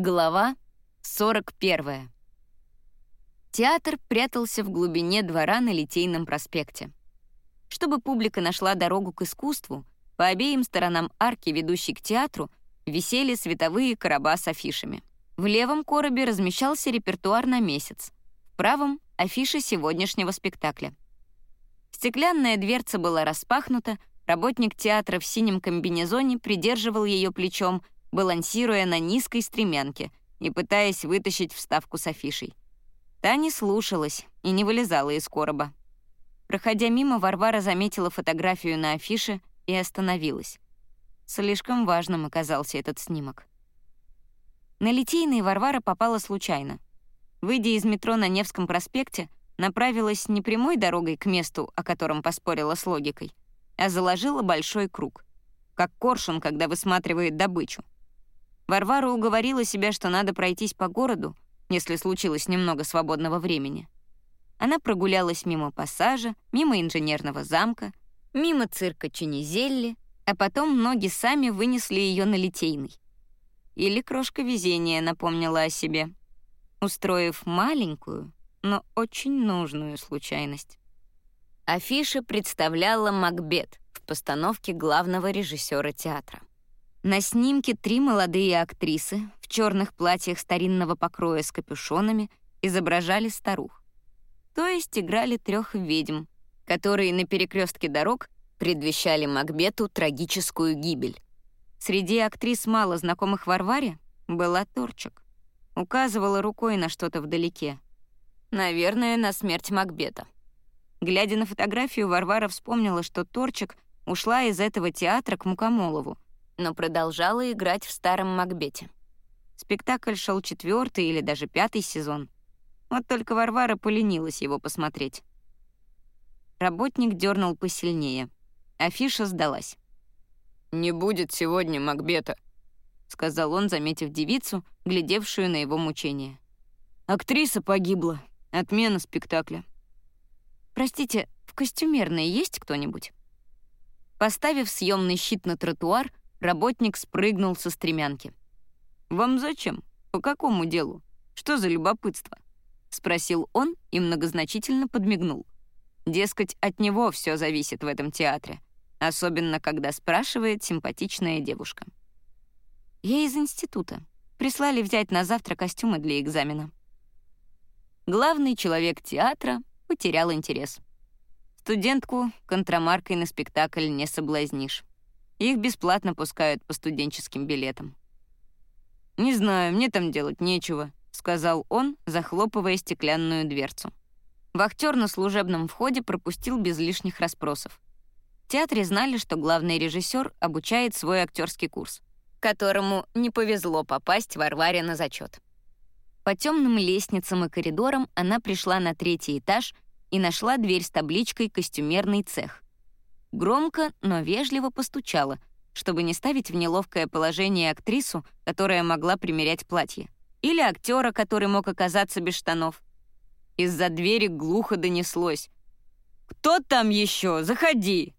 Глава 41. Театр прятался в глубине двора на Литейном проспекте. Чтобы публика нашла дорогу к искусству, по обеим сторонам арки, ведущей к театру, висели световые короба с афишами. В левом коробе размещался репертуар на месяц, в правом — афиша сегодняшнего спектакля. Стеклянная дверца была распахнута, работник театра в синем комбинезоне придерживал ее плечом — балансируя на низкой стремянке и пытаясь вытащить вставку с афишей. Та не слушалась и не вылезала из короба. Проходя мимо, Варвара заметила фотографию на афише и остановилась. Слишком важным оказался этот снимок. На Литейный Варвара попала случайно. Выйдя из метро на Невском проспекте, направилась не прямой дорогой к месту, о котором поспорила с логикой, а заложила большой круг, как коршун, когда высматривает добычу. Варвара уговорила себя, что надо пройтись по городу, если случилось немного свободного времени. Она прогулялась мимо пассажа, мимо инженерного замка, мимо цирка Ченезелли, а потом ноги сами вынесли ее на Литейный. Или крошка везения напомнила о себе, устроив маленькую, но очень нужную случайность. Афиша представляла Макбет в постановке главного режиссера театра. На снимке три молодые актрисы в черных платьях старинного покроя с капюшонами изображали старух. То есть играли трех ведьм, которые на перекрестке дорог предвещали Макбету трагическую гибель. Среди актрис, мало знакомых Варваре, была Торчик. Указывала рукой на что-то вдалеке. Наверное, на смерть Макбета. Глядя на фотографию, Варвара вспомнила, что Торчик ушла из этого театра к Мукомолову, но продолжала играть в старом Макбете. Спектакль шел четвертый или даже пятый сезон. Вот только Варвара поленилась его посмотреть. Работник дернул посильнее. Афиша сдалась. «Не будет сегодня Макбета», — сказал он, заметив девицу, глядевшую на его мучение. «Актриса погибла. Отмена спектакля». «Простите, в костюмерной есть кто-нибудь?» Поставив съемный щит на тротуар, Работник спрыгнул со стремянки. «Вам зачем? По какому делу? Что за любопытство?» — спросил он и многозначительно подмигнул. Дескать, от него все зависит в этом театре, особенно когда спрашивает симпатичная девушка. «Я из института. Прислали взять на завтра костюмы для экзамена». Главный человек театра потерял интерес. Студентку контрамаркой на спектакль не соблазнишь. Их бесплатно пускают по студенческим билетам. «Не знаю, мне там делать нечего», — сказал он, захлопывая стеклянную дверцу. Вахтер на служебном входе пропустил без лишних расспросов. В театре знали, что главный режиссер обучает свой актерский курс, которому не повезло попасть Варваре на зачет. По темным лестницам и коридорам она пришла на третий этаж и нашла дверь с табличкой «Костюмерный цех». Громко, но вежливо постучала, чтобы не ставить в неловкое положение актрису, которая могла примерять платье, или актера, который мог оказаться без штанов. Из-за двери глухо донеслось. «Кто там еще? Заходи!»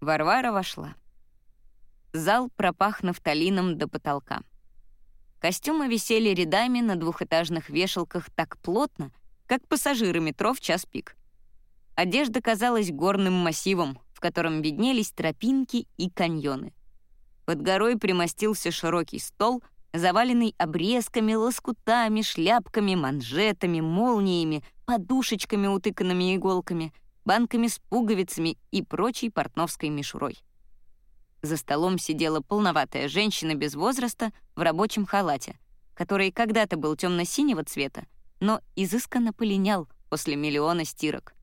Варвара вошла. Зал пропах нафталином до потолка. Костюмы висели рядами на двухэтажных вешалках так плотно, как пассажиры метро в час пик. Одежда казалась горным массивом, в котором виднелись тропинки и каньоны. Под горой примостился широкий стол, заваленный обрезками, лоскутами, шляпками, манжетами, молниями, подушечками, утыканными иголками, банками с пуговицами и прочей портновской мишурой. За столом сидела полноватая женщина без возраста в рабочем халате, который когда-то был темно-синего цвета, но изысканно полинял после миллиона стирок.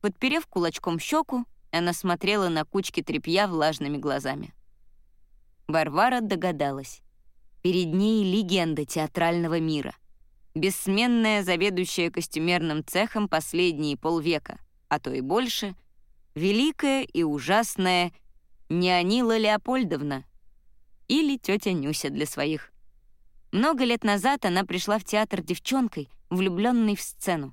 Подперев кулачком щеку, она смотрела на кучки тряпья влажными глазами. Варвара догадалась. Перед ней легенда театрального мира. Бессменная заведующая костюмерным цехом последние полвека, а то и больше, великая и ужасная Неонила Леопольдовна или тетя Нюся для своих. Много лет назад она пришла в театр девчонкой, влюбленной в сцену.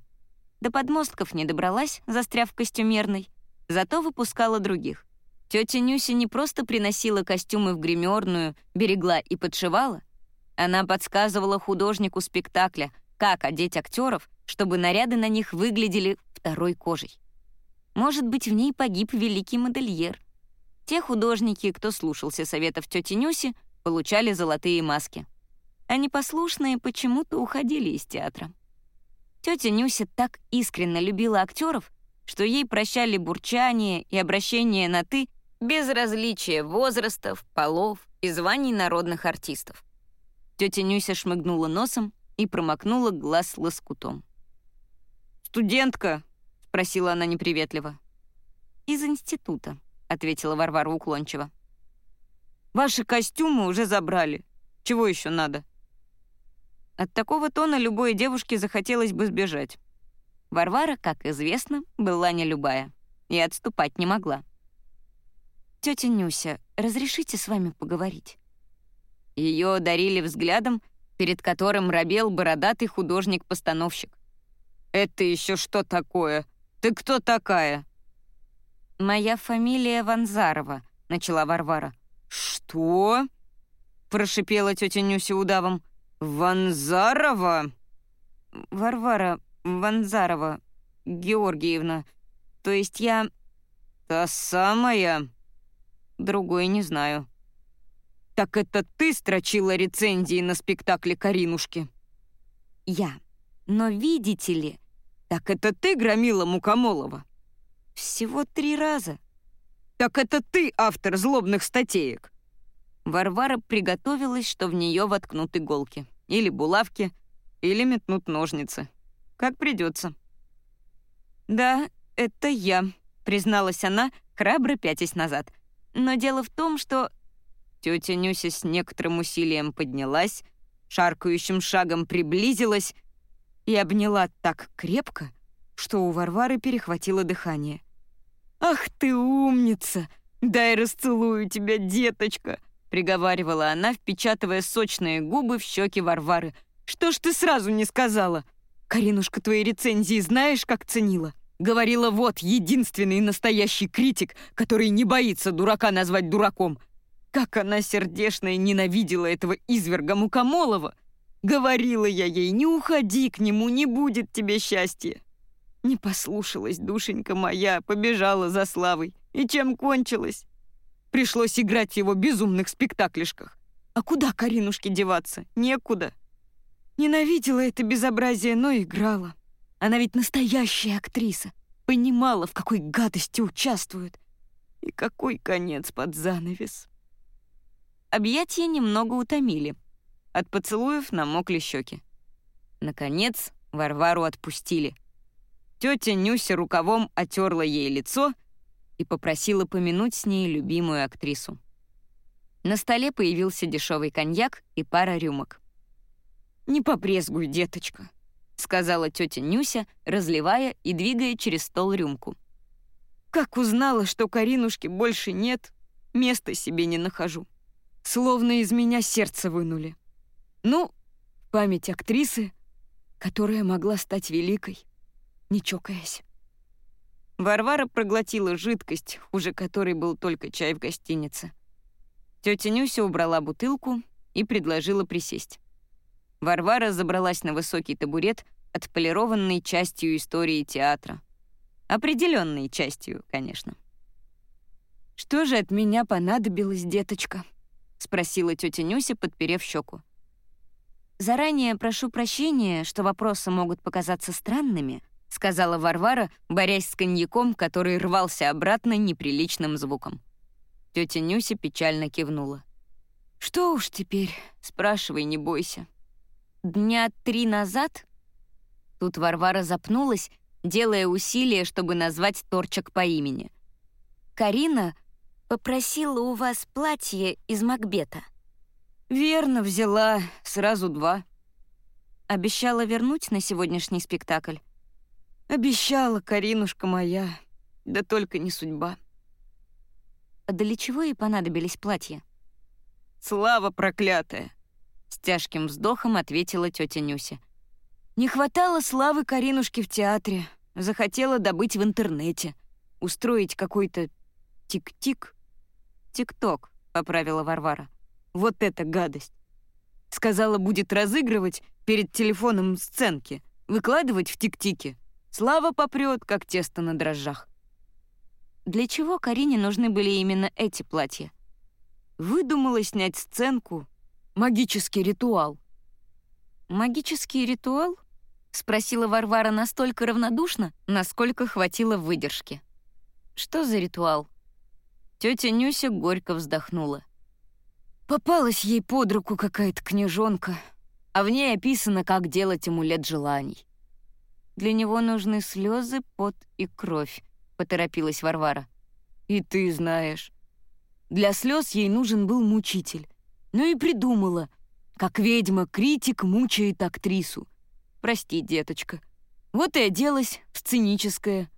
До подмостков не добралась, застряв в костюмерной, зато выпускала других. Тетя Нюся не просто приносила костюмы в гримерную, берегла и подшивала, Она подсказывала художнику спектакля, как одеть актеров, чтобы наряды на них выглядели второй кожей. Может быть, в ней погиб великий модельер. Те художники, кто слушался советов тети Нюси, получали золотые маски. А непослушные почему-то уходили из театра. Тетя Нюся так искренне любила актеров, что ей прощали бурчание и обращение на «ты» без различия возрастов, полов и званий народных артистов. Тетя Нюся шмыгнула носом и промокнула глаз лоскутом. «Студентка?» — спросила она неприветливо. «Из института», — ответила Варвара уклончиво. «Ваши костюмы уже забрали. Чего еще надо?» От такого тона любой девушке захотелось бы сбежать. Варвара, как известно, была не любая и отступать не могла. «Тетя Нюся, разрешите с вами поговорить?» Ее одарили взглядом, перед которым робел бородатый художник-постановщик. «Это еще что такое? Ты кто такая?» «Моя фамилия Ванзарова», — начала Варвара. «Что?» — прошипела тетя Нюся удавом. «Ванзарова?» «Варвара Ванзарова Георгиевна. То есть я...» «Та самая?» «Другой не знаю». «Так это ты строчила рецензии на спектакле «Каринушки»?» «Я. Но видите ли...» «Так это ты громила Мукомолова?» «Всего три раза». «Так это ты автор злобных статеек?» Варвара приготовилась, что в нее воткнут иголки. Или булавки, или метнут ножницы. Как придется. «Да, это я», — призналась она, храбро пятясь назад. «Но дело в том, что...» Тетя Нюся с некоторым усилием поднялась, шаркающим шагом приблизилась и обняла так крепко, что у Варвары перехватило дыхание. «Ах ты умница! Дай расцелую тебя, деточка!» — приговаривала она, впечатывая сочные губы в щеки Варвары. «Что ж ты сразу не сказала? Каринушка, твои рецензии знаешь, как ценила? Говорила, вот, единственный настоящий критик, который не боится дурака назвать дураком. Как она сердечно и ненавидела этого изверга Мукомолова! Говорила я ей, не уходи к нему, не будет тебе счастья. Не послушалась, душенька моя, побежала за Славой. И чем кончилось? Пришлось играть в его безумных спектаклишках. А куда Каринушке деваться? Некуда. Ненавидела это безобразие, но играла. Она ведь настоящая актриса. Понимала, в какой гадости участвует. И какой конец под занавес. Объятия немного утомили. От поцелуев намокли щеки. Наконец, Варвару отпустили. Тетя Нюся рукавом отерла ей лицо — и попросила помянуть с ней любимую актрису. На столе появился дешевый коньяк и пара рюмок. «Не побрезгуй, деточка», — сказала тетя Нюся, разливая и двигая через стол рюмку. «Как узнала, что Каринушки больше нет, места себе не нахожу. Словно из меня сердце вынули. Ну, память актрисы, которая могла стать великой, не чокаясь. Варвара проглотила жидкость, хуже которой был только чай в гостинице. Тетя Нюся убрала бутылку и предложила присесть. Варвара забралась на высокий табурет, отполированный частью истории театра. Определенной частью, конечно. «Что же от меня понадобилось, деточка?» — спросила тетя Нюся, подперев щеку. «Заранее прошу прощения, что вопросы могут показаться странными», — сказала Варвара, борясь с коньяком, который рвался обратно неприличным звуком. Тетя Нюся печально кивнула. «Что уж теперь, спрашивай, не бойся». «Дня три назад?» Тут Варвара запнулась, делая усилие, чтобы назвать торчак по имени. «Карина попросила у вас платье из Макбета». «Верно, взяла. Сразу два». «Обещала вернуть на сегодняшний спектакль?» Обещала, Каринушка моя, да только не судьба. А для чего ей понадобились платья? Слава проклятая! С тяжким вздохом ответила тетя Нюся. Не хватало славы Каринушки в театре. Захотела добыть в интернете. Устроить какой-то тик-тик. «Тик-ток», — поправила Варвара. Вот это гадость! Сказала, будет разыгрывать перед телефоном сценки, выкладывать в тик-тике. Слава попрет, как тесто на дрожжах. Для чего Карине нужны были именно эти платья? Выдумала снять сценку. Магический ритуал. «Магический ритуал?» — спросила Варвара настолько равнодушно, насколько хватило выдержки. «Что за ритуал?» Тетя Нюся горько вздохнула. Попалась ей под руку какая-то книжонка, а в ней описано, как делать амулет желаний. «Для него нужны слезы, пот и кровь», — поторопилась Варвара. «И ты знаешь. Для слез ей нужен был мучитель. Ну и придумала, как ведьма-критик мучает актрису. Прости, деточка. Вот и оделась в сценическое.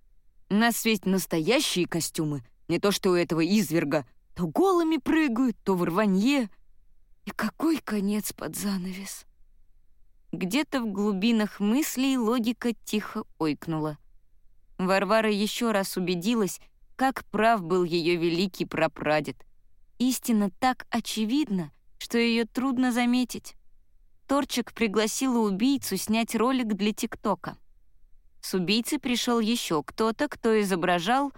Нас ведь настоящие костюмы, не то что у этого изверга. То голыми прыгают, то в рванье. И какой конец под занавес. Где-то в глубинах мыслей логика тихо ойкнула. Варвара еще раз убедилась, как прав был ее великий прапрадед. Истина так очевидна, что ее трудно заметить. Торчик пригласила убийцу снять ролик для ТикТока. С убийцей пришел еще кто-то, кто изображал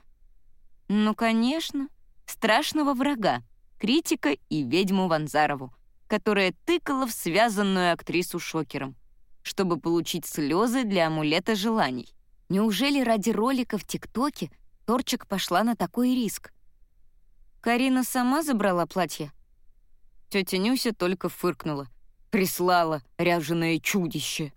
ну, конечно, страшного врага, критика и ведьму Ванзарову, которая тыкала в связанную актрису шокером, чтобы получить слезы для амулета желаний. Неужели ради ролика в ТикТоке Торчик пошла на такой риск? Карина сама забрала платье? Тетя Нюся только фыркнула. Прислала ряженое чудище.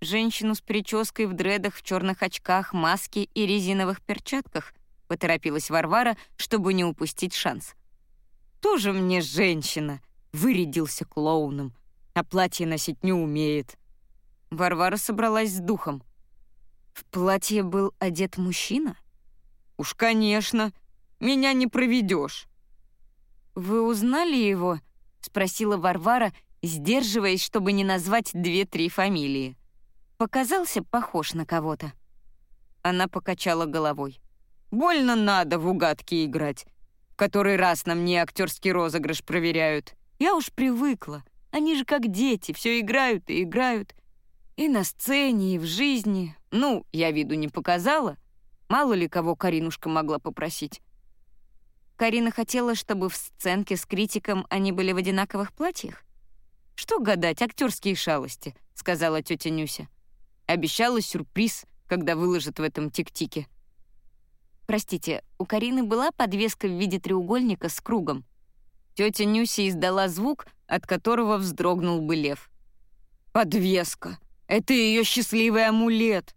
Женщину с прической в дредах, в черных очках, маске и резиновых перчатках —— поторопилась Варвара, чтобы не упустить шанс. «Тоже мне женщина!» — вырядился клоуном, а платье носить не умеет. Варвара собралась с духом. «В платье был одет мужчина?» «Уж, конечно! Меня не проведешь!» «Вы узнали его?» — спросила Варвара, сдерживаясь, чтобы не назвать две-три фамилии. Показался похож на кого-то. Она покачала головой. Больно надо в угадки играть. В который раз на мне актерский розыгрыш проверяют. Я уж привыкла. Они же как дети, все играют и играют. И на сцене, и в жизни. Ну, я виду не показала. Мало ли кого Каринушка могла попросить. Карина хотела, чтобы в сценке с критиком они были в одинаковых платьях? «Что гадать, актерские шалости», — сказала тетя Нюся. Обещала сюрприз, когда выложат в этом тик-тике. Простите, у Карины была подвеска в виде треугольника с кругом. Тетя Нюси издала звук, от которого вздрогнул бы лев. «Подвеска! Это ее счастливый амулет!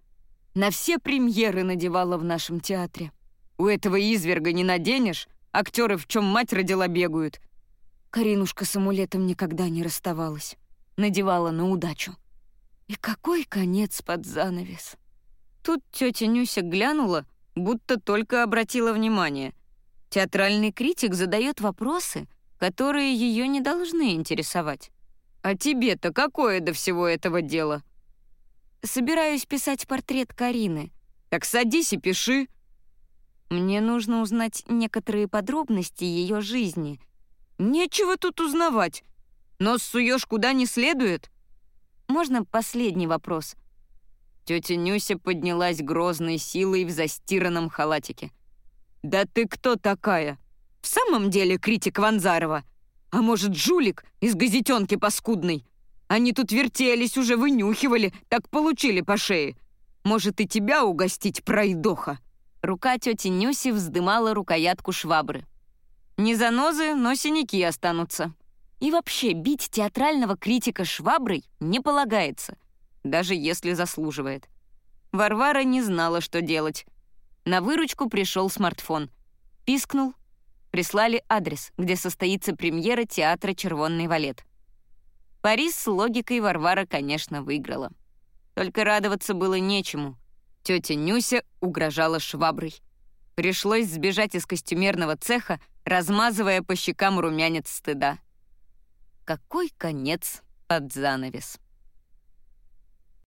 На все премьеры надевала в нашем театре. У этого изверга не наденешь, актеры в чем мать родила бегают». Каринушка с амулетом никогда не расставалась. Надевала на удачу. И какой конец под занавес. Тут тетя Нюся глянула, будто только обратила внимание. Театральный критик задает вопросы, которые ее не должны интересовать. «А тебе-то какое до всего этого дело?» «Собираюсь писать портрет Карины». «Так садись и пиши». «Мне нужно узнать некоторые подробности ее жизни». «Нечего тут узнавать. Нос суешь куда не следует». «Можно последний вопрос?» Тетя Нюся поднялась грозной силой в застиранном халатике. «Да ты кто такая? В самом деле критик Ванзарова? А может, жулик из газетенки паскудный? Они тут вертелись, уже вынюхивали, так получили по шее. Может, и тебя угостить, пройдоха?» Рука тети Нюси вздымала рукоятку швабры. «Не занозы, но синяки останутся. И вообще, бить театрального критика шваброй не полагается — даже если заслуживает. Варвара не знала, что делать. На выручку пришел смартфон. Пискнул. Прислали адрес, где состоится премьера театра «Червонный валет». Парис с логикой Варвара, конечно, выиграла. Только радоваться было нечему. Тетя Нюся угрожала шваброй. Пришлось сбежать из костюмерного цеха, размазывая по щекам румянец стыда. Какой конец под занавес.